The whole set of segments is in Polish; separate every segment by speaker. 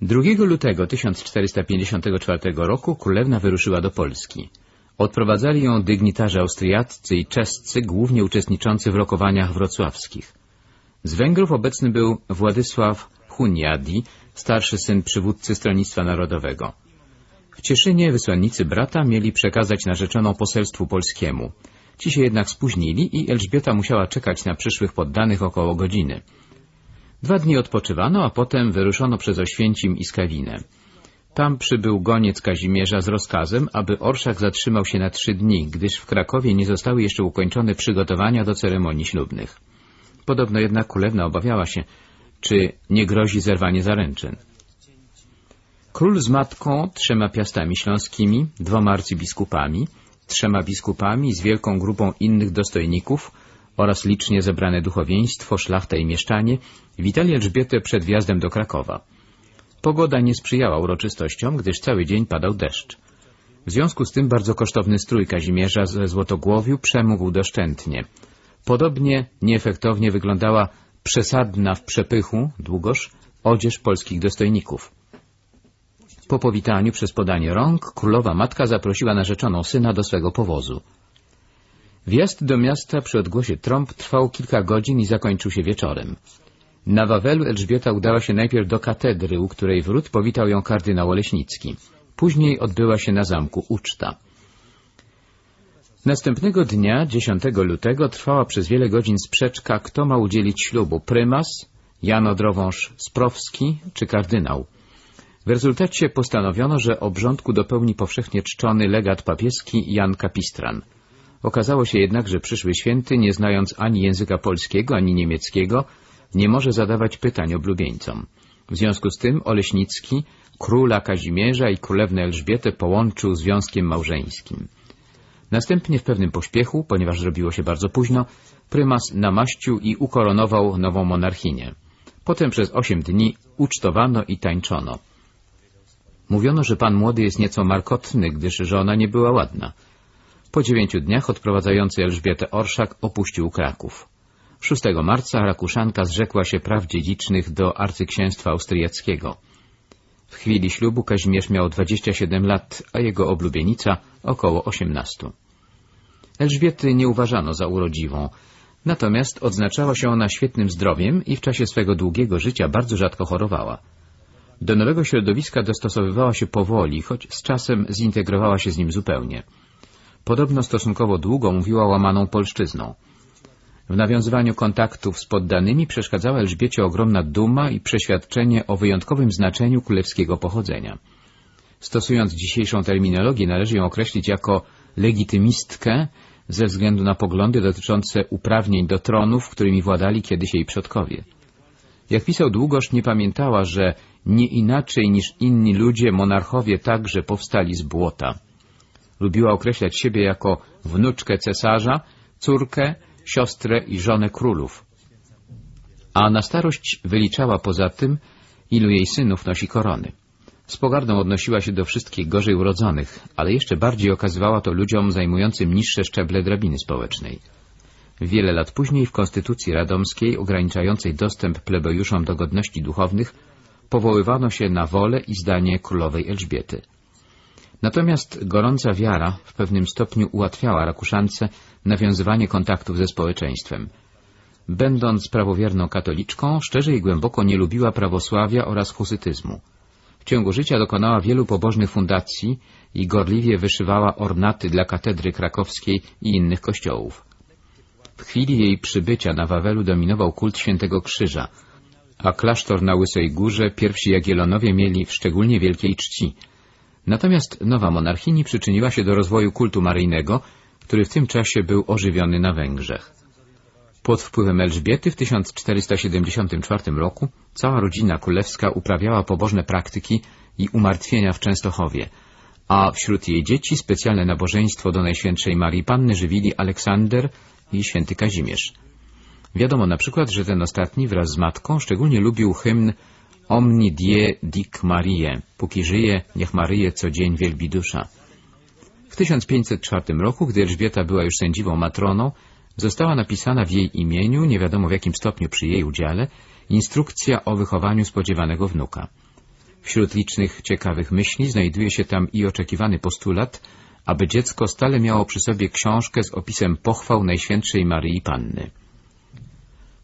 Speaker 1: 2 lutego 1454 roku królewna wyruszyła do Polski. Odprowadzali ją dygnitarze austriaccy i czescy, głównie uczestniczący w rokowaniach wrocławskich. Z Węgrów obecny był Władysław Huniadi, starszy syn przywódcy Stronnictwa Narodowego. W Cieszynie wysłannicy brata mieli przekazać narzeczoną poselstwu polskiemu. Ci się jednak spóźnili i Elżbieta musiała czekać na przyszłych poddanych około godziny. Dwa dni odpoczywano, a potem wyruszono przez Oświęcim i Skawinę. Tam przybył goniec Kazimierza z rozkazem, aby orszak zatrzymał się na trzy dni, gdyż w Krakowie nie zostały jeszcze ukończone przygotowania do ceremonii ślubnych. Podobno jednak królewna obawiała się, czy nie grozi zerwanie zaręczyn. Król z matką, trzema piastami śląskimi, dwoma arcybiskupami, trzema biskupami z wielką grupą innych dostojników oraz licznie zebrane duchowieństwo, szlachta i mieszczanie witali Elżbietę przed wjazdem do Krakowa. Pogoda nie sprzyjała uroczystościom, gdyż cały dzień padał deszcz. W związku z tym bardzo kosztowny strój Kazimierza ze Złotogłowiu przemógł doszczętnie. Podobnie nieefektownie wyglądała przesadna w przepychu, długoż, odzież polskich dostojników. Po powitaniu przez podanie rąk królowa matka zaprosiła narzeczoną syna do swego powozu. Wjazd do miasta przy odgłosie trąb trwał kilka godzin i zakończył się wieczorem. Na Wawelu Elżbieta udała się najpierw do katedry, u której wrót powitał ją kardynał Oleśnicki. Później odbyła się na zamku uczta. Następnego dnia, 10 lutego, trwała przez wiele godzin sprzeczka, kto ma udzielić ślubu, prymas, Jan Odrowąż-Sprowski czy kardynał. W rezultacie postanowiono, że obrządku dopełni powszechnie czczony legat papieski Jan Kapistran. Okazało się jednak, że przyszły święty, nie znając ani języka polskiego, ani niemieckiego, nie może zadawać pytań oblubieńcom. W związku z tym Oleśnicki króla Kazimierza i królewnę Elżbietę połączył związkiem małżeńskim. Następnie w pewnym pośpiechu, ponieważ zrobiło się bardzo późno, prymas namaścił i ukoronował nową monarchinię. Potem przez osiem dni ucztowano i tańczono. Mówiono, że pan młody jest nieco markotny, gdyż żona nie była ładna. Po dziewięciu dniach odprowadzający Elżbietę Orszak opuścił Kraków. 6 marca Rakuszanka zrzekła się praw dziedzicznych do arcyksięstwa austriackiego. W chwili ślubu Kazimierz miał 27 lat, a jego oblubienica około 18. Elżbiety nie uważano za urodziwą, natomiast odznaczała się ona świetnym zdrowiem i w czasie swego długiego życia bardzo rzadko chorowała. Do nowego środowiska dostosowywała się powoli, choć z czasem zintegrowała się z nim zupełnie. Podobno stosunkowo długo mówiła łamaną polszczyzną. W nawiązywaniu kontaktów z poddanymi przeszkadzała Elżbiecie ogromna duma i przeświadczenie o wyjątkowym znaczeniu królewskiego pochodzenia. Stosując dzisiejszą terminologię, należy ją określić jako legitymistkę ze względu na poglądy dotyczące uprawnień do tronów, którymi władali kiedyś jej przodkowie. Jak pisał Długosz, nie pamiętała, że nie inaczej niż inni ludzie monarchowie także powstali z błota. Lubiła określać siebie jako wnuczkę cesarza, córkę, siostrę i żonę królów. A na starość wyliczała poza tym, ilu jej synów nosi korony. Z pogardą odnosiła się do wszystkich gorzej urodzonych, ale jeszcze bardziej okazywała to ludziom zajmującym niższe szczeble drabiny społecznej. Wiele lat później w Konstytucji Radomskiej ograniczającej dostęp plebejuszom do godności duchownych powoływano się na wolę i zdanie królowej Elżbiety. Natomiast gorąca wiara w pewnym stopniu ułatwiała Rakuszance nawiązywanie kontaktów ze społeczeństwem. Będąc prawowierną katoliczką, szczerze i głęboko nie lubiła prawosławia oraz husytyzmu. W ciągu życia dokonała wielu pobożnych fundacji i gorliwie wyszywała ornaty dla katedry krakowskiej i innych kościołów. W chwili jej przybycia na Wawelu dominował kult Świętego Krzyża, a klasztor na Łysej Górze pierwsi Jagielonowie mieli w szczególnie wielkiej czci. Natomiast nowa monarchini przyczyniła się do rozwoju kultu maryjnego, który w tym czasie był ożywiony na Węgrzech. Pod wpływem Elżbiety w 1474 roku cała rodzina królewska uprawiała pobożne praktyki i umartwienia w Częstochowie, a wśród jej dzieci specjalne nabożeństwo do Najświętszej Marii Panny żywili Aleksander i święty Kazimierz. Wiadomo na przykład, że ten ostatni wraz z matką szczególnie lubił hymn Omni die dic Marie, póki żyje, niech Maryję co dzień wielbi dusza. W 1504 roku, gdy Elżbieta była już sędziwą matroną, została napisana w jej imieniu, nie wiadomo w jakim stopniu przy jej udziale, instrukcja o wychowaniu spodziewanego wnuka. Wśród licznych ciekawych myśli znajduje się tam i oczekiwany postulat, aby dziecko stale miało przy sobie książkę z opisem pochwał Najświętszej Maryi Panny.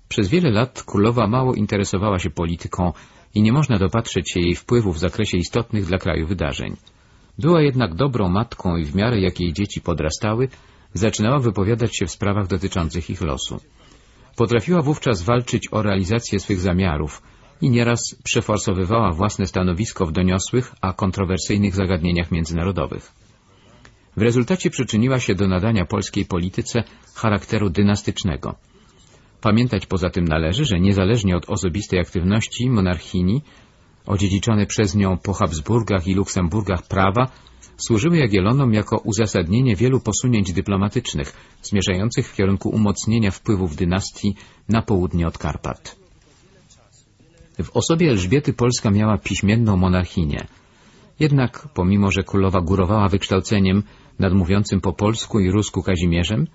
Speaker 1: Przez wiele lat królowa mało interesowała się polityką i nie można dopatrzeć się jej wpływu w zakresie istotnych dla kraju wydarzeń. Była jednak dobrą matką i w miarę jak jej dzieci podrastały, zaczynała wypowiadać się w sprawach dotyczących ich losu. Potrafiła wówczas walczyć o realizację swych zamiarów i nieraz przeforsowywała własne stanowisko w doniosłych, a kontrowersyjnych zagadnieniach międzynarodowych. W rezultacie przyczyniła się do nadania polskiej polityce charakteru dynastycznego. Pamiętać poza tym należy, że niezależnie od osobistej aktywności monarchini, odziedziczone przez nią po Habsburgach i Luksemburgach prawa służyły Jagiellonom jako uzasadnienie wielu posunięć dyplomatycznych zmierzających w kierunku umocnienia wpływów dynastii na południe od Karpat. W osobie Elżbiety Polska miała piśmienną monarchinię. Jednak, pomimo że królowa górowała wykształceniem nadmówiącym po polsku i rusku Kazimierzem,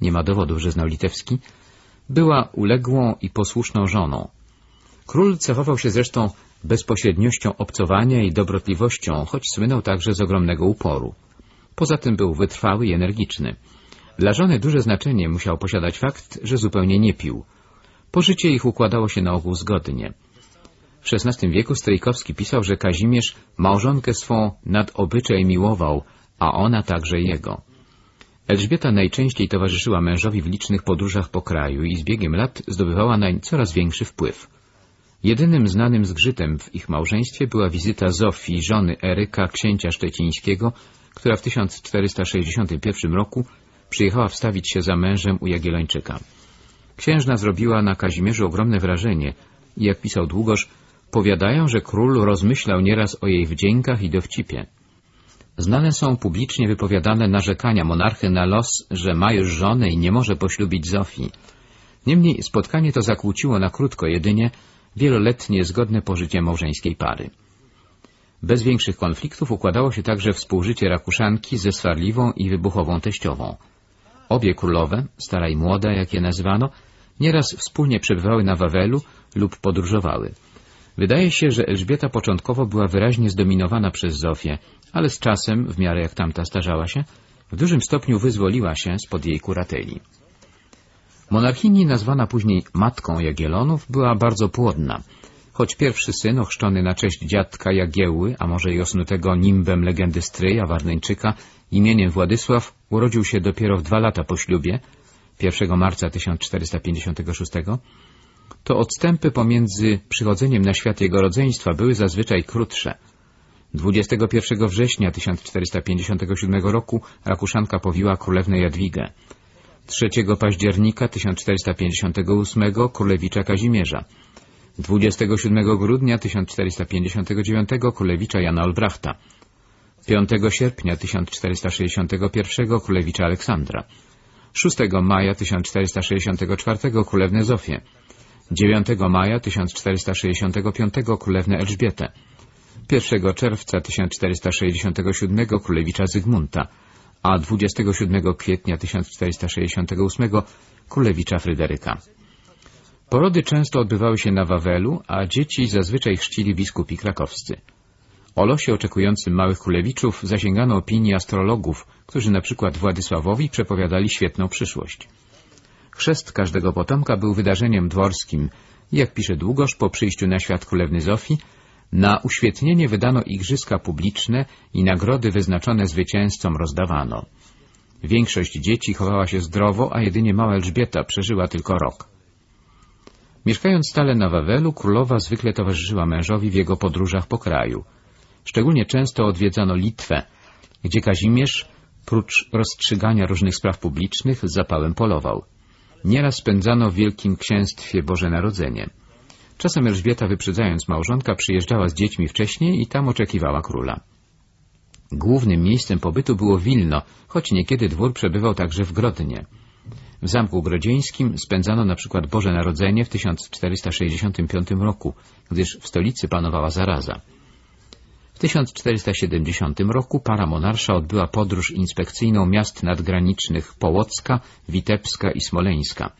Speaker 1: nie ma dowodów, że znał litewski, była uległą i posłuszną żoną. Król cechował się zresztą bezpośredniością obcowania i dobrotliwością, choć słynął także z ogromnego uporu. Poza tym był wytrwały i energiczny. Dla żony duże znaczenie musiał posiadać fakt, że zupełnie nie pił. Pożycie ich układało się na ogół zgodnie. W XVI wieku Strejkowski pisał, że Kazimierz małżonkę swą nad obyczaj miłował, a ona także jego. Elżbieta najczęściej towarzyszyła mężowi w licznych podróżach po kraju i z biegiem lat zdobywała nań coraz większy wpływ. Jedynym znanym zgrzytem w ich małżeństwie była wizyta Zofii, żony Eryka, księcia szczecińskiego, która w 1461 roku przyjechała wstawić się za mężem u Jagiellończyka. Księżna zrobiła na Kazimierzu ogromne wrażenie i, jak pisał Długosz, powiadają, że król rozmyślał nieraz o jej wdziękach i dowcipie. Znane są publicznie wypowiadane narzekania monarchy na los, że ma już żonę i nie może poślubić Zofii. Niemniej spotkanie to zakłóciło na krótko jedynie wieloletnie zgodne pożycie małżeńskiej pary. Bez większych konfliktów układało się także współżycie Rakuszanki ze swarliwą i wybuchową teściową. Obie królowe, stara i młoda, jak je nazywano, nieraz wspólnie przebywały na Wawelu lub podróżowały. Wydaje się, że Elżbieta początkowo była wyraźnie zdominowana przez Zofię, ale z czasem, w miarę jak tamta starzała się, w dużym stopniu wyzwoliła się spod jej kurateli. Monarchini, nazwana później Matką Jagielonów, była bardzo płodna. Choć pierwszy syn, ochrzczony na cześć dziadka Jagiełły, a może i osnutego nimbem legendy stryja Warneńczyka, imieniem Władysław, urodził się dopiero w dwa lata po ślubie, 1 marca 1456, to odstępy pomiędzy przychodzeniem na świat jego rodzeństwa były zazwyczaj krótsze. 21 września 1457 roku Rakuszanka powiła królewnę Jadwigę. 3 października 1458 królewicza Kazimierza, 27 grudnia 1459 królewicza Jana Olbrachta, 5 sierpnia 1461 królewicza Aleksandra, 6 maja 1464 królewnę Zofię, 9 maja 1465 królewnę Elżbietę, 1 czerwca 1467 królewicza Zygmunta, a 27 kwietnia 1468 królewicza Fryderyka. Porody często odbywały się na Wawelu, a dzieci zazwyczaj chrzcili biskupi krakowscy. O losie oczekującym małych królewiczów zasięgano opinii astrologów, którzy na przykład Władysławowi przepowiadali świetną przyszłość. Chrzest każdego potomka był wydarzeniem dworskim jak pisze Długosz, po przyjściu na świat królewny Zofii, na uświetnienie wydano igrzyska publiczne i nagrody wyznaczone zwycięzcom rozdawano. Większość dzieci chowała się zdrowo, a jedynie mała Elżbieta przeżyła tylko rok. Mieszkając stale na Wawelu, królowa zwykle towarzyszyła mężowi w jego podróżach po kraju. Szczególnie często odwiedzano Litwę, gdzie Kazimierz, prócz rozstrzygania różnych spraw publicznych, z zapałem polował. Nieraz spędzano w Wielkim Księstwie Boże Narodzenie. Czasem Elżbieta, wyprzedzając małżonka, przyjeżdżała z dziećmi wcześniej i tam oczekiwała króla. Głównym miejscem pobytu było Wilno, choć niekiedy dwór przebywał także w Grodnie. W Zamku Grodzieńskim spędzano na przykład Boże Narodzenie w 1465 roku, gdyż w stolicy panowała zaraza. W 1470 roku para monarsza odbyła podróż inspekcyjną miast nadgranicznych Połocka, Witebska i Smoleńska.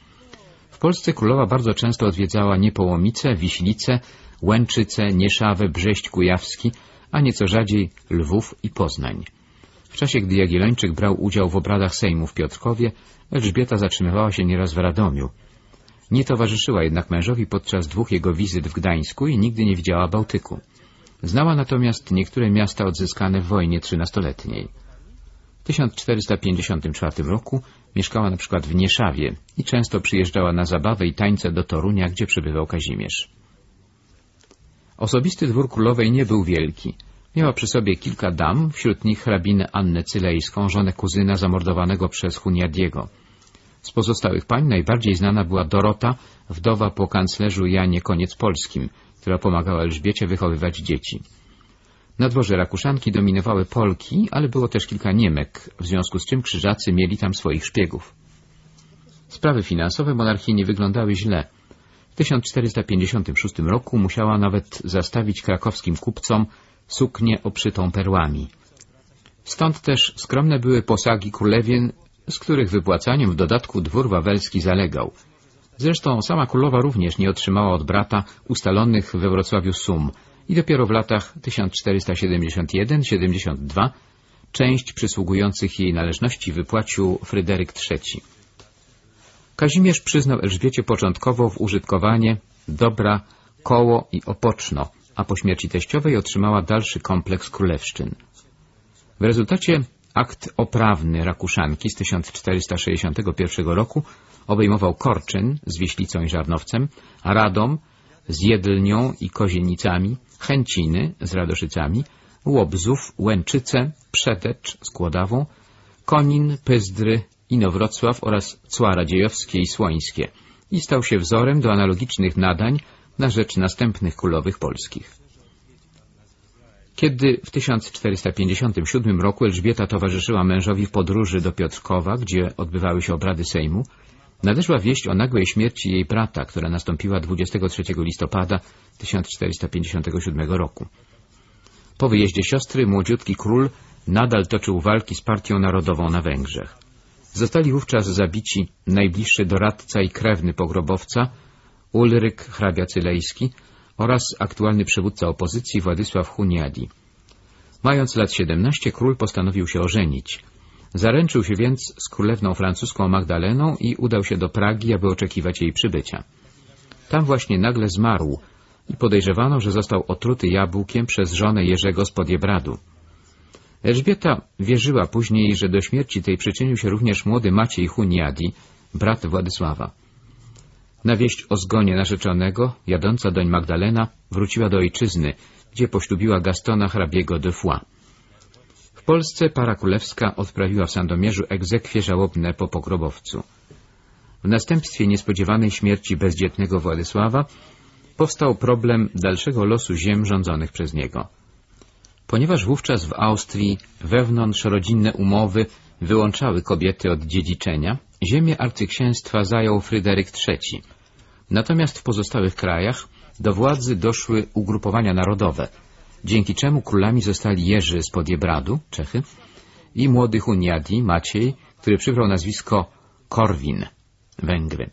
Speaker 1: W Polsce królowa bardzo często odwiedzała Niepołomice, Wiślice, Łęczyce, Nieszawę, Brześć Kujawski, a nieco rzadziej Lwów i Poznań. W czasie, gdy Jagiellończyk brał udział w obradach Sejmu w Piotrkowie, Elżbieta zatrzymywała się nieraz w Radomiu. Nie towarzyszyła jednak mężowi podczas dwóch jego wizyt w Gdańsku i nigdy nie widziała Bałtyku. Znała natomiast niektóre miasta odzyskane w wojnie trzynastoletniej. W 1454 roku mieszkała na przykład w Nieszawie i często przyjeżdżała na zabawę i tańce do Torunia, gdzie przebywał Kazimierz. Osobisty dwór królowej nie był wielki. Miała przy sobie kilka dam, wśród nich hrabinę Annę Cylejską, żonę kuzyna zamordowanego przez Huniadiego. Z pozostałych pań najbardziej znana była Dorota, wdowa po kanclerzu Janie Koniec Polskim, która pomagała Elżbiecie wychowywać dzieci. Na dworze Rakuszanki dominowały Polki, ale było też kilka Niemek, w związku z czym krzyżacy mieli tam swoich szpiegów. Sprawy finansowe monarchii nie wyglądały źle. W 1456 roku musiała nawet zastawić krakowskim kupcom suknię obszytą perłami. Stąd też skromne były posagi królewien, z których wypłacaniem w dodatku dwór wawelski zalegał. Zresztą sama królowa również nie otrzymała od brata ustalonych we Wrocławiu sum i dopiero w latach 1471-72 część przysługujących jej należności wypłacił Fryderyk III. Kazimierz przyznał Elżbiecie początkowo w użytkowanie dobra Koło i Opoczno, a po śmierci teściowej otrzymała dalszy kompleks królewszczyn. W rezultacie akt oprawny Rakuszanki z 1461 roku obejmował Korczyn z Wieślicą i Żarnowcem, Radom z Jedlnią i Kozienicami, Chęciny z Radoszycami, Łobzów, Łęczyce, Przetecz z Kłodawą, Konin, Pyzdry, Inowrocław oraz Cła Radziejowskie i Słońskie i stał się wzorem do analogicznych nadań na rzecz następnych królowych polskich. Kiedy w 1457 roku Elżbieta towarzyszyła mężowi w podróży do Piotrkowa, gdzie odbywały się obrady Sejmu, nadeszła wieść o nagłej śmierci jej brata, która nastąpiła 23 listopada 1457 roku. Po wyjeździe siostry młodziutki król nadal toczył walki z partią narodową na Węgrzech. Zostali wówczas zabici najbliższy doradca i krewny pogrobowca Ulryk hrabia Cylejski oraz aktualny przywódca opozycji Władysław Huniadi. Mając lat 17 król postanowił się ożenić. Zaręczył się więc z królewną francuską Magdaleną i udał się do Pragi, aby oczekiwać jej przybycia. Tam właśnie nagle zmarł i podejrzewano, że został otruty jabłkiem przez żonę Jerzego z Podjebradu. Elżbieta wierzyła później, że do śmierci tej przyczynił się również młody Maciej Huniadi, brat Władysława. Na wieść o zgonie narzeczonego, jadąca doń Magdalena, wróciła do ojczyzny, gdzie poślubiła Gastona hrabiego de Foix. Polsce para królewska odprawiła w Sandomierzu egzekwie żałobne po pogrobowcu. W następstwie niespodziewanej śmierci bezdzietnego Władysława powstał problem dalszego losu ziem rządzonych przez niego. Ponieważ wówczas w Austrii wewnątrzrodzinne umowy wyłączały kobiety od dziedziczenia, ziemię arcyksięstwa zajął Fryderyk III. Natomiast w pozostałych krajach do władzy doszły ugrupowania narodowe, dzięki czemu królami zostali Jerzy z Podjebradu, Czechy, i młody Huniadi, Maciej, który przybrał nazwisko Korwin, Węgry.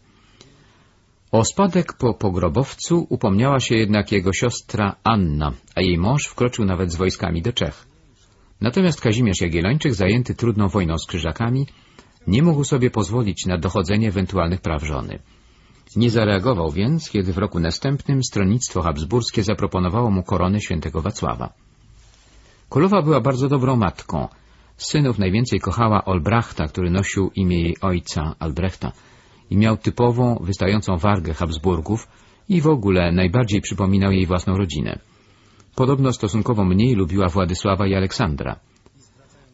Speaker 1: O spadek po pogrobowcu upomniała się jednak jego siostra Anna, a jej mąż wkroczył nawet z wojskami do Czech. Natomiast Kazimierz Jagiellończyk, zajęty trudną wojną z Krzyżakami, nie mógł sobie pozwolić na dochodzenie ewentualnych praw żony. Nie zareagował więc, kiedy w roku następnym stronnictwo habsburskie zaproponowało mu koronę świętego Wacława. Królowa była bardzo dobrą matką. synów najwięcej kochała Olbrachta, który nosił imię jej ojca, Albrechta, i miał typową, wystającą wargę Habsburgów i w ogóle najbardziej przypominał jej własną rodzinę. Podobno stosunkowo mniej lubiła Władysława i Aleksandra.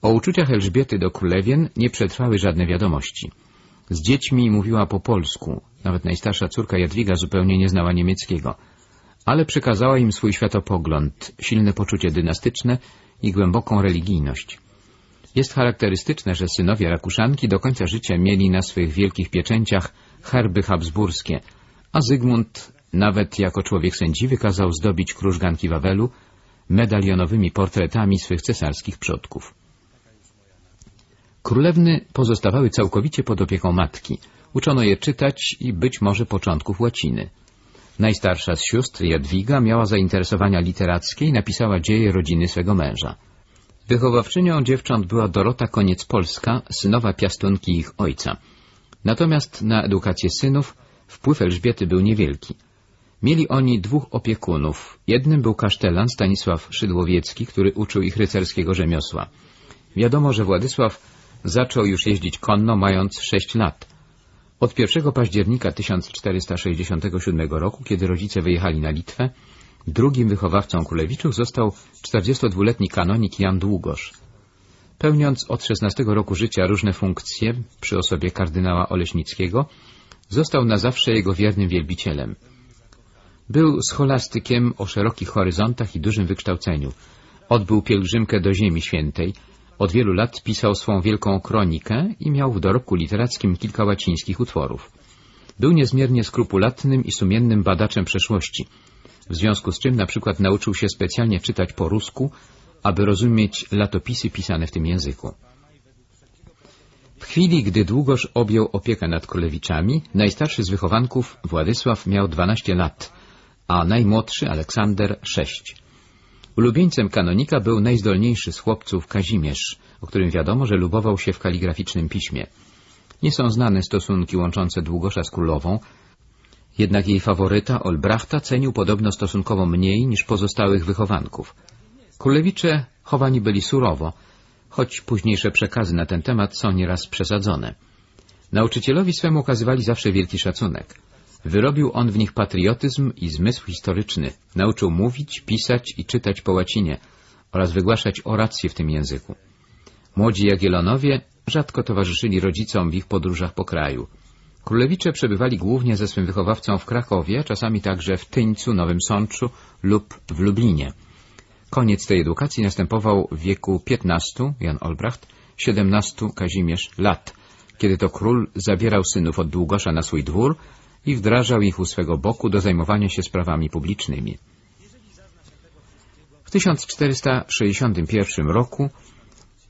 Speaker 1: O uczuciach Elżbiety do królewien nie przetrwały żadne wiadomości. Z dziećmi mówiła po polsku, nawet najstarsza córka Jadwiga zupełnie nie znała niemieckiego, ale przekazała im swój światopogląd, silne poczucie dynastyczne i głęboką religijność. Jest charakterystyczne, że synowie Rakuszanki do końca życia mieli na swych wielkich pieczęciach herby habsburskie, a Zygmunt, nawet jako człowiek sędziwy, kazał zdobić krużganki Wawelu medalionowymi portretami swych cesarskich przodków. Królewny pozostawały całkowicie pod opieką matki. Uczono je czytać i być może początków łaciny. Najstarsza z sióstr, Jadwiga, miała zainteresowania literackie i napisała dzieje rodziny swego męża. Wychowawczynią dziewcząt była Dorota Koniec-Polska, synowa piastunki ich ojca. Natomiast na edukację synów wpływ Elżbiety był niewielki. Mieli oni dwóch opiekunów. Jednym był kasztelan Stanisław Szydłowiecki, który uczył ich rycerskiego rzemiosła. Wiadomo, że Władysław zaczął już jeździć konno, mając sześć lat. Od 1 października 1467 roku, kiedy rodzice wyjechali na Litwę, drugim wychowawcą Kulewiczów został 42-letni kanonik Jan Długosz. Pełniąc od 16 roku życia różne funkcje przy osobie kardynała Oleśnickiego, został na zawsze jego wiernym wielbicielem. Był scholastykiem o szerokich horyzontach i dużym wykształceniu. Odbył pielgrzymkę do Ziemi Świętej, od wielu lat pisał swą wielką kronikę i miał w dorobku literackim kilka łacińskich utworów. Był niezmiernie skrupulatnym i sumiennym badaczem przeszłości, w związku z czym na przykład nauczył się specjalnie czytać po rusku, aby rozumieć latopisy pisane w tym języku. W chwili, gdy Długosz objął opiekę nad Królewiczami, najstarszy z wychowanków, Władysław, miał 12 lat, a najmłodszy, Aleksander, 6. Ulubieńcem kanonika był najzdolniejszy z chłopców Kazimierz, o którym wiadomo, że lubował się w kaligraficznym piśmie. Nie są znane stosunki łączące Długosza z królową, jednak jej faworyta, Olbrachta, cenił podobno stosunkowo mniej niż pozostałych wychowanków. Królewicze chowani byli surowo, choć późniejsze przekazy na ten temat są nieraz przesadzone. Nauczycielowi swemu okazywali zawsze wielki szacunek. Wyrobił on w nich patriotyzm i zmysł historyczny. Nauczył mówić, pisać i czytać po łacinie oraz wygłaszać oracje w tym języku. Młodzi Jagielonowie rzadko towarzyszyli rodzicom w ich podróżach po kraju. Królewicze przebywali głównie ze swym wychowawcą w Krakowie, czasami także w Tyńcu, Nowym Sączu lub w Lublinie. Koniec tej edukacji następował w wieku 15, Jan Olbracht, 17 Kazimierz lat, kiedy to król zabierał synów od Długosza na swój dwór i wdrażał ich u swego boku do zajmowania się sprawami publicznymi. W 1461 roku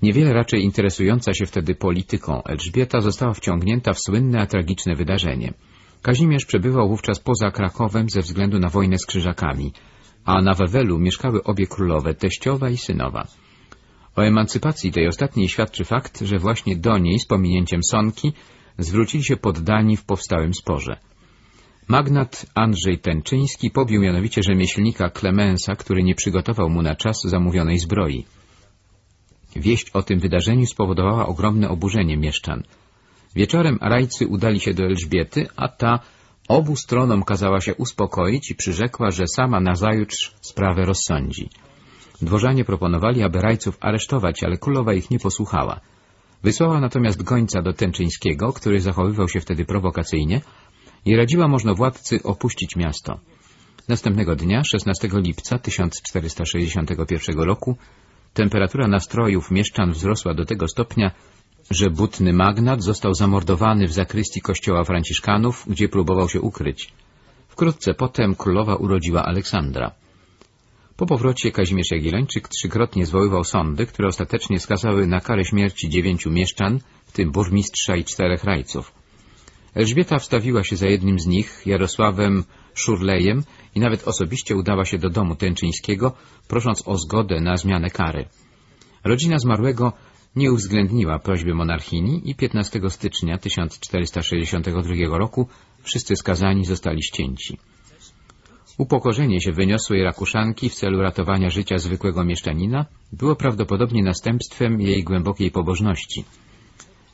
Speaker 1: niewiele raczej interesująca się wtedy polityką Elżbieta została wciągnięta w słynne a tragiczne wydarzenie. Kazimierz przebywał wówczas poza Krakowem ze względu na wojnę z Krzyżakami, a na Wawelu mieszkały obie królowe, teściowa i synowa. O emancypacji tej ostatniej świadczy fakt, że właśnie do niej z pominięciem Sonki zwrócili się poddani w powstałym sporze. Magnat Andrzej Tęczyński pobił mianowicie rzemieślnika Klemensa, który nie przygotował mu na czas zamówionej zbroi. Wieść o tym wydarzeniu spowodowała ogromne oburzenie mieszczan. Wieczorem rajcy udali się do Elżbiety, a ta obu stronom kazała się uspokoić i przyrzekła, że sama nazajutrz sprawę rozsądzi. Dworzanie proponowali, aby rajców aresztować, ale królowa ich nie posłuchała. Wysłała natomiast gońca do Tęczyńskiego, który zachowywał się wtedy prowokacyjnie, i radziła możnowładcy opuścić miasto. Następnego dnia, 16 lipca 1461 roku, temperatura nastrojów mieszczan wzrosła do tego stopnia, że butny magnat został zamordowany w zakrystii kościoła franciszkanów, gdzie próbował się ukryć. Wkrótce potem królowa urodziła Aleksandra. Po powrocie Kazimierz Jagiellończyk trzykrotnie zwoływał sądy, które ostatecznie skazały na karę śmierci dziewięciu mieszczan, w tym burmistrza i czterech rajców. Elżbieta wstawiła się za jednym z nich, Jarosławem Szurlejem, i nawet osobiście udała się do domu Tęczyńskiego, prosząc o zgodę na zmianę kary. Rodzina zmarłego nie uwzględniła prośby monarchini i 15 stycznia 1462 roku wszyscy skazani zostali ścięci. Upokorzenie się wyniosłej Rakuszanki w celu ratowania życia zwykłego mieszczanina było prawdopodobnie następstwem jej głębokiej pobożności.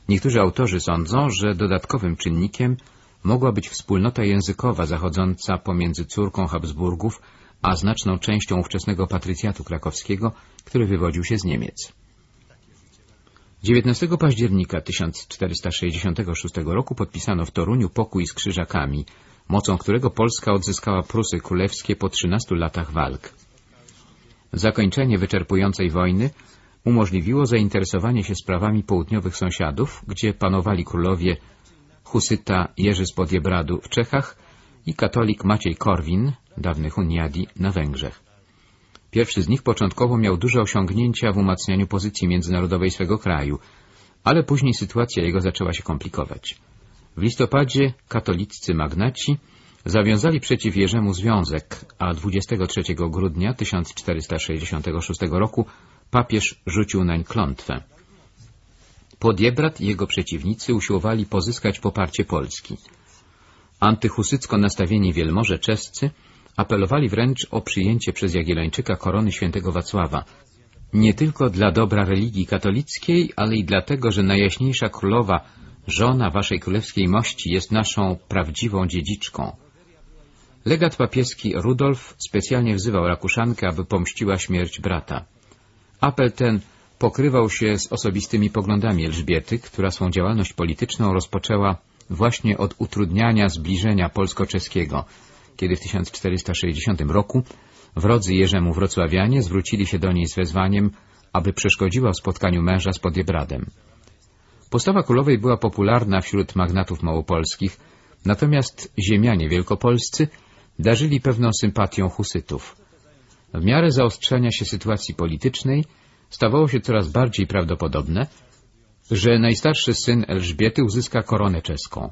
Speaker 1: Niektórzy autorzy sądzą, że dodatkowym czynnikiem mogła być wspólnota językowa zachodząca pomiędzy córką Habsburgów a znaczną częścią ówczesnego patrycjatu krakowskiego, który wywodził się z Niemiec. 19 października 1466 roku podpisano w Toruniu pokój z Krzyżakami, mocą którego Polska odzyskała Prusy Królewskie po 13 latach walk. Zakończenie wyczerpującej wojny umożliwiło zainteresowanie się sprawami południowych sąsiadów, gdzie panowali królowie husyta Jerzy z Podjebradu w Czechach i katolik Maciej Korwin, dawny Huniadi, na Węgrzech. Pierwszy z nich początkowo miał duże osiągnięcia w umacnianiu pozycji międzynarodowej swego kraju, ale później sytuacja jego zaczęła się komplikować. W listopadzie katoliccy magnaci zawiązali przeciw Jerzemu związek, a 23 grudnia 1466 roku papież rzucił nań klątwę. Podjebrat i jego przeciwnicy usiłowali pozyskać poparcie Polski. Antyhusycko nastawieni wielmoże czescy apelowali wręcz o przyjęcie przez Jagiellończyka korony świętego Wacława, nie tylko dla dobra religii katolickiej, ale i dlatego, że Najjaśniejsza Królowa, żona waszej królewskiej mości, jest naszą prawdziwą dziedziczką. Legat papieski Rudolf specjalnie wzywał Rakuszankę, aby pomściła śmierć brata. Apel ten pokrywał się z osobistymi poglądami Elżbiety, która swą działalność polityczną rozpoczęła właśnie od utrudniania zbliżenia polsko-czeskiego, kiedy w 1460 roku wrodzy Jerzemu Wrocławianie zwrócili się do niej z wezwaniem, aby przeszkodziła w spotkaniu męża z Podiebradem. Postawa królowej była popularna wśród magnatów małopolskich, natomiast ziemianie wielkopolscy darzyli pewną sympatią husytów. W miarę zaostrzenia się sytuacji politycznej stawało się coraz bardziej prawdopodobne, że najstarszy syn Elżbiety uzyska koronę czeską.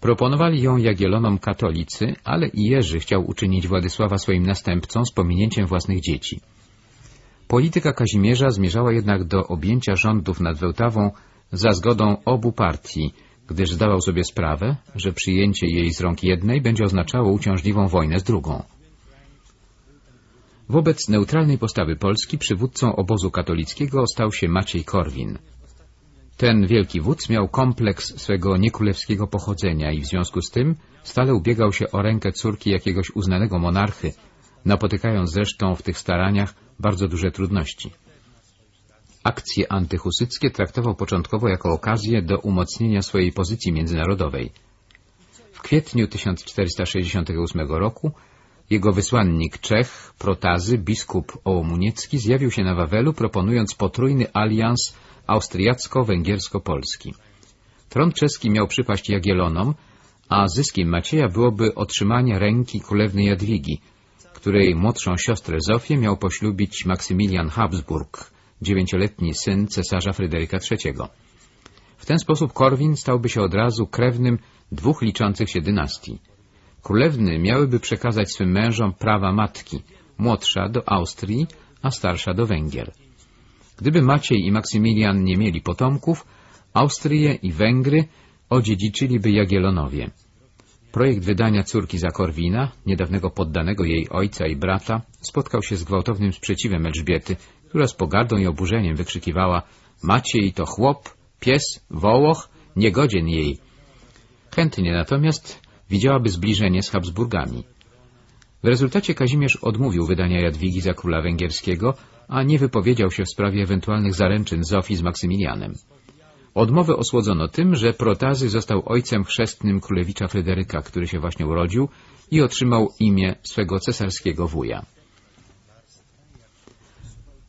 Speaker 1: Proponowali ją Jagielonom katolicy, ale i Jerzy chciał uczynić Władysława swoim następcą z pominięciem własnych dzieci. Polityka Kazimierza zmierzała jednak do objęcia rządów nad Wełtawą za zgodą obu partii, gdyż zdawał sobie sprawę, że przyjęcie jej z rąk jednej będzie oznaczało uciążliwą wojnę z drugą. Wobec neutralnej postawy Polski przywódcą obozu katolickiego stał się Maciej Korwin. Ten wielki wódz miał kompleks swego niekrólewskiego pochodzenia i w związku z tym stale ubiegał się o rękę córki jakiegoś uznanego monarchy, napotykając zresztą w tych staraniach bardzo duże trudności. Akcje antyhusyckie traktował początkowo jako okazję do umocnienia swojej pozycji międzynarodowej. W kwietniu 1468 roku jego wysłannik Czech, Protazy, biskup Ołomuniecki zjawił się na Wawelu, proponując potrójny alians austriacko-węgiersko-polski. Tron czeski miał przypaść Jagielonom, a zyskiem Macieja byłoby otrzymanie ręki królewnej Jadwigi, której młodszą siostrę Zofię miał poślubić Maksymilian Habsburg, dziewięcioletni syn cesarza Fryderyka III. W ten sposób Korwin stałby się od razu krewnym dwóch liczących się dynastii. Królewny miałyby przekazać swym mężom prawa matki, młodsza do Austrii, a starsza do Węgier. Gdyby Maciej i Maksymilian nie mieli potomków, Austrię i Węgry odziedziczyliby Jagielonowie. Projekt wydania córki za Korwina, niedawnego poddanego jej ojca i brata, spotkał się z gwałtownym sprzeciwem Elżbiety, która z pogardą i oburzeniem wykrzykiwała Maciej to chłop, pies, wołoch, niegodzien jej. Chętnie natomiast widziałaby zbliżenie z Habsburgami. W rezultacie Kazimierz odmówił wydania Jadwigi za króla węgierskiego, a nie wypowiedział się w sprawie ewentualnych zaręczyn Zofii z Maksymilianem. Odmowę osłodzono tym, że Protazy został ojcem chrzestnym królewicza Fryderyka, który się właśnie urodził i otrzymał imię swego cesarskiego wuja.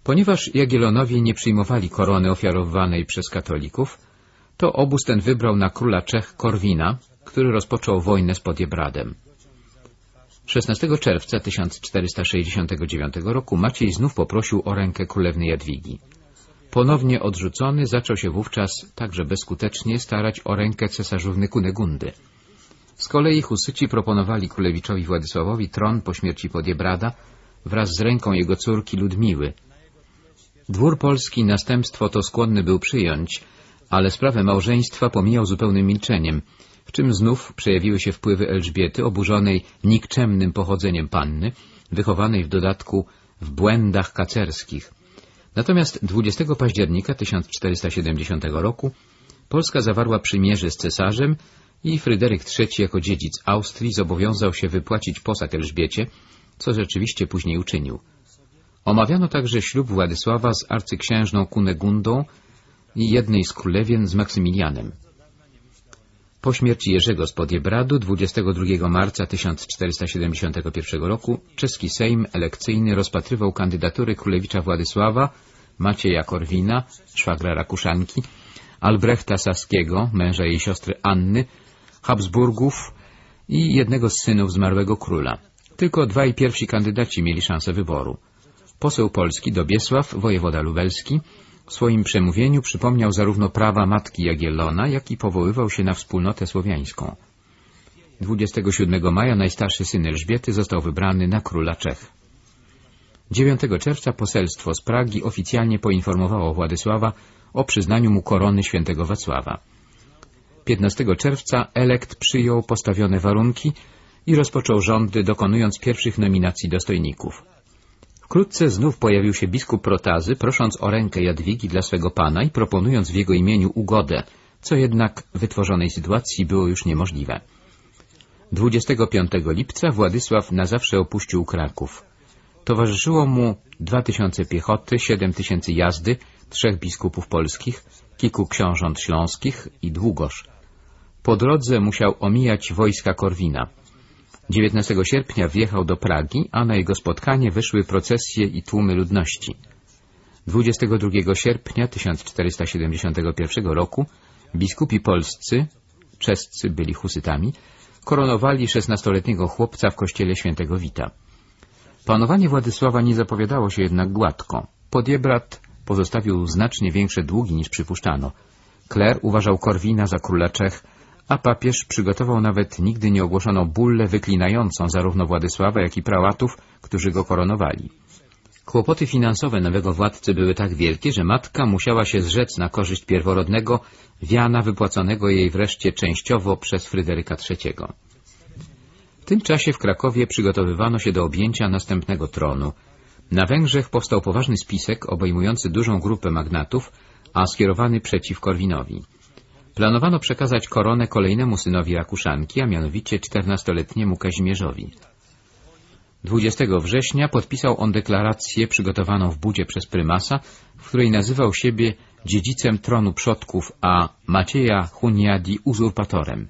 Speaker 1: Ponieważ Jagielonowie nie przyjmowali korony ofiarowanej przez katolików, to obóz ten wybrał na króla Czech Korwina, który rozpoczął wojnę z Podiebradem. 16 czerwca 1469 roku Maciej znów poprosił o rękę królewnej Jadwigi. Ponownie odrzucony zaczął się wówczas także bezskutecznie starać o rękę cesarzówny Kunegundy. Z kolei husyci proponowali królewiczowi Władysławowi tron po śmierci Podiebrada wraz z ręką jego córki Ludmiły. Dwór polski następstwo to skłonny był przyjąć, ale sprawę małżeństwa pomijał zupełnym milczeniem, w czym znów przejawiły się wpływy Elżbiety, oburzonej nikczemnym pochodzeniem panny, wychowanej w dodatku w błędach kacerskich. Natomiast 20 października 1470 roku Polska zawarła przymierze z cesarzem i Fryderyk III jako dziedzic Austrii zobowiązał się wypłacić posag Elżbiecie, co rzeczywiście później uczynił. Omawiano także ślub Władysława z arcyksiężną Kunegundą i jednej z królewien z Maksymilianem. Po śmierci Jerzego z Podjebradu 22 marca 1471 roku czeski Sejm elekcyjny rozpatrywał kandydatury królewicza Władysława, Macieja Korwina, szwagra Rakuszanki, Albrechta Saskiego, męża jej siostry Anny, Habsburgów i jednego z synów zmarłego króla. Tylko dwaj pierwsi kandydaci mieli szansę wyboru. Poseł polski Dobiesław, wojewoda lubelski, w swoim przemówieniu przypomniał zarówno prawa matki Jagiellona, jak i powoływał się na wspólnotę słowiańską. 27 maja najstarszy syn Elżbiety został wybrany na króla Czech. 9 czerwca poselstwo z Pragi oficjalnie poinformowało Władysława o przyznaniu mu korony świętego Wacława. 15 czerwca elekt przyjął postawione warunki i rozpoczął rządy, dokonując pierwszych nominacji dostojników. Wkrótce znów pojawił się biskup Protazy, prosząc o rękę Jadwigi dla swego pana i proponując w jego imieniu ugodę, co jednak w wytworzonej sytuacji było już niemożliwe. 25 lipca Władysław na zawsze opuścił Kraków. Towarzyszyło mu 2000 piechoty, 7000 jazdy, trzech biskupów polskich, kilku książąt śląskich i Długosz. Po drodze musiał omijać wojska Korwina. 19 sierpnia wjechał do Pragi, a na jego spotkanie wyszły procesje i tłumy ludności. 22 sierpnia 1471 roku biskupi polscy, czescy byli husytami, koronowali szesnastoletniego chłopca w kościele świętego Wita. Panowanie Władysława nie zapowiadało się jednak gładko. Podiebrat pozostawił znacznie większe długi niż przypuszczano. Kler uważał Korwina za króla Czech, a papież przygotował nawet nigdy nie ogłoszoną bullę wyklinającą zarówno Władysława, jak i prałatów, którzy go koronowali. Kłopoty finansowe nowego władcy były tak wielkie, że matka musiała się zrzec na korzyść pierworodnego, wiana wypłaconego jej wreszcie częściowo przez Fryderyka III. W tym czasie w Krakowie przygotowywano się do objęcia następnego tronu. Na Węgrzech powstał poważny spisek obejmujący dużą grupę magnatów, a skierowany przeciw Korwinowi. Planowano przekazać koronę kolejnemu synowi Rakuszanki, a mianowicie czternastoletniemu Kazimierzowi. 20 września podpisał on deklarację przygotowaną w Budzie przez prymasa, w której nazywał siebie dziedzicem tronu przodków, a Macieja Huniadi uzurpatorem.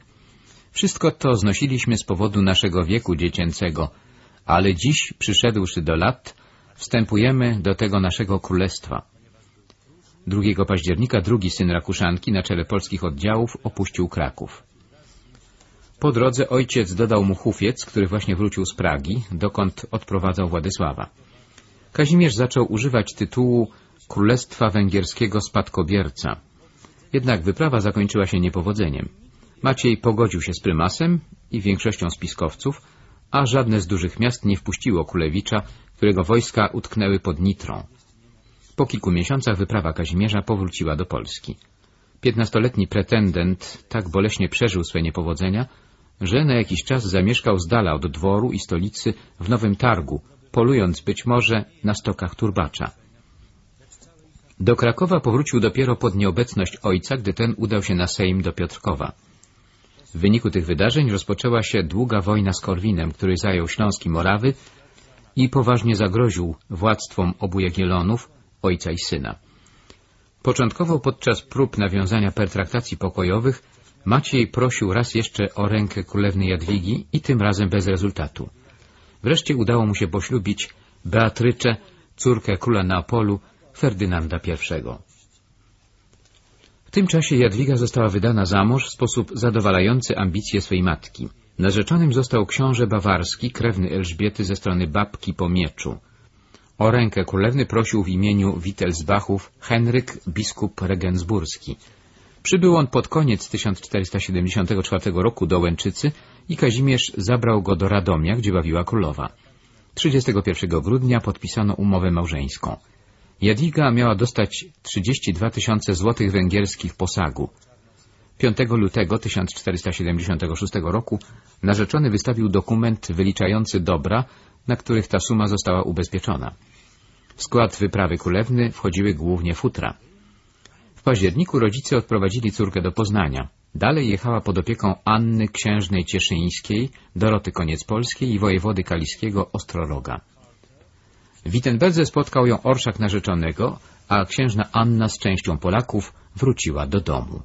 Speaker 1: Wszystko to znosiliśmy z powodu naszego wieku dziecięcego, ale dziś, przyszedłszy do lat, wstępujemy do tego naszego królestwa. 2 października drugi syn Rakuszanki na czele polskich oddziałów opuścił Kraków. Po drodze ojciec dodał mu hufiec, który właśnie wrócił z Pragi, dokąd odprowadzał Władysława. Kazimierz zaczął używać tytułu Królestwa Węgierskiego Spadkobierca. Jednak wyprawa zakończyła się niepowodzeniem. Maciej pogodził się z prymasem i większością spiskowców, a żadne z dużych miast nie wpuściło Królewicza, którego wojska utknęły pod Nitrą. Po kilku miesiącach wyprawa Kazimierza powróciła do Polski. Piętnastoletni pretendent tak boleśnie przeżył swe niepowodzenia, że na jakiś czas zamieszkał z dala od dworu i stolicy w Nowym Targu, polując być może na stokach turbacza. Do Krakowa powrócił dopiero pod nieobecność ojca, gdy ten udał się na Sejm do Piotrkowa. W wyniku tych wydarzeń rozpoczęła się długa wojna z Korwinem, który zajął Śląski Morawy i poważnie zagroził władztwom obu Jagiellonów, ojca i syna. Początkowo podczas prób nawiązania pertraktacji pokojowych Maciej prosił raz jeszcze o rękę królewny Jadwigi i tym razem bez rezultatu. Wreszcie udało mu się poślubić Beatrycze, córkę króla Neapolu, Ferdynanda I. W tym czasie Jadwiga została wydana za mąż w sposób zadowalający ambicje swej matki. Narzeczonym został książę bawarski, krewny Elżbiety ze strony babki po mieczu. O rękę królewny prosił w imieniu Wittelsbachów Henryk, biskup regensburski. Przybył on pod koniec 1474 roku do Łęczycy i Kazimierz zabrał go do Radomia, gdzie bawiła królowa. 31 grudnia podpisano umowę małżeńską. Jadwiga miała dostać 32 tysiące złotych węgierskich posagu. 5 lutego 1476 roku narzeczony wystawił dokument wyliczający dobra, na których ta suma została ubezpieczona. W skład wyprawy królewny wchodziły głównie futra. W październiku rodzice odprowadzili córkę do Poznania. Dalej jechała pod opieką Anny Księżnej Cieszyńskiej, Doroty Koniec Polskiej i wojewody kaliskiego Ostroroga. W Wittenberdze spotkał ją orszak narzeczonego, a księżna Anna z częścią Polaków wróciła do domu.